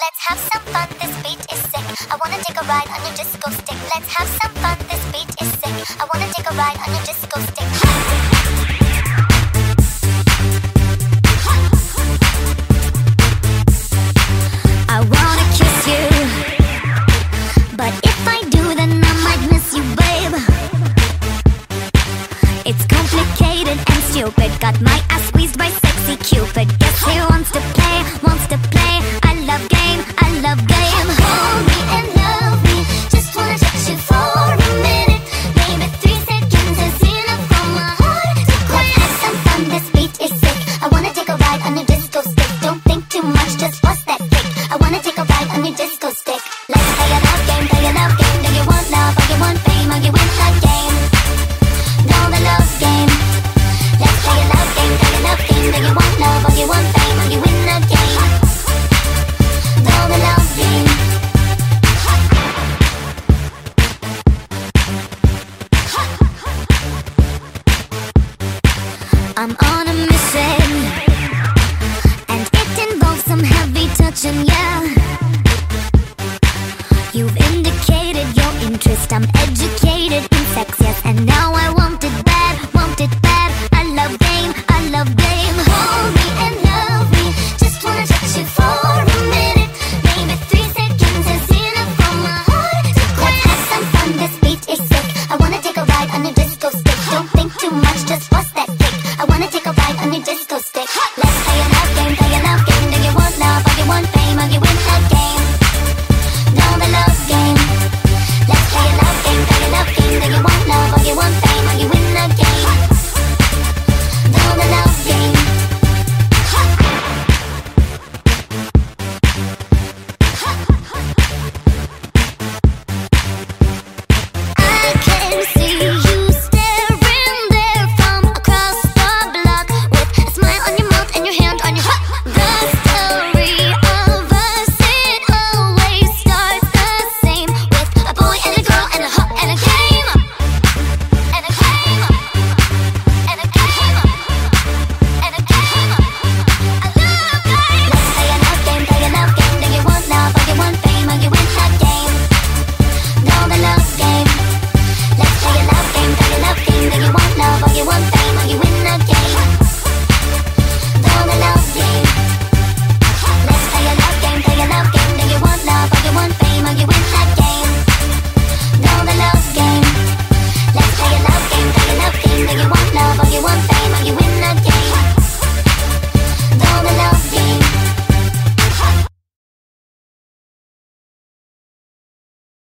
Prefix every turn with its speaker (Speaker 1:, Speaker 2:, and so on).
Speaker 1: Let's have some fun, this beat is sick. I wanna take a ride on your disco stick. Let's have some fun, this beat is sick. I wanna take a ride on your disco stick. I wanna kiss you. But if I do, then I might miss you, babe. It's complicated and stupid. Got my ass squeezed by sexy Cupid. Guess he wants to me disco stick. Let's play a love game, play a love game. Do you want love? Or you want fame? Or you want hot game? No, the love game. Let's play a love game, play a love game. Do you want love? Or you want fame? Or you win a game? No, the love game. I'm on a mission, and it involves some heavy touching. hated insects, yes And now I want it bad, want it bad.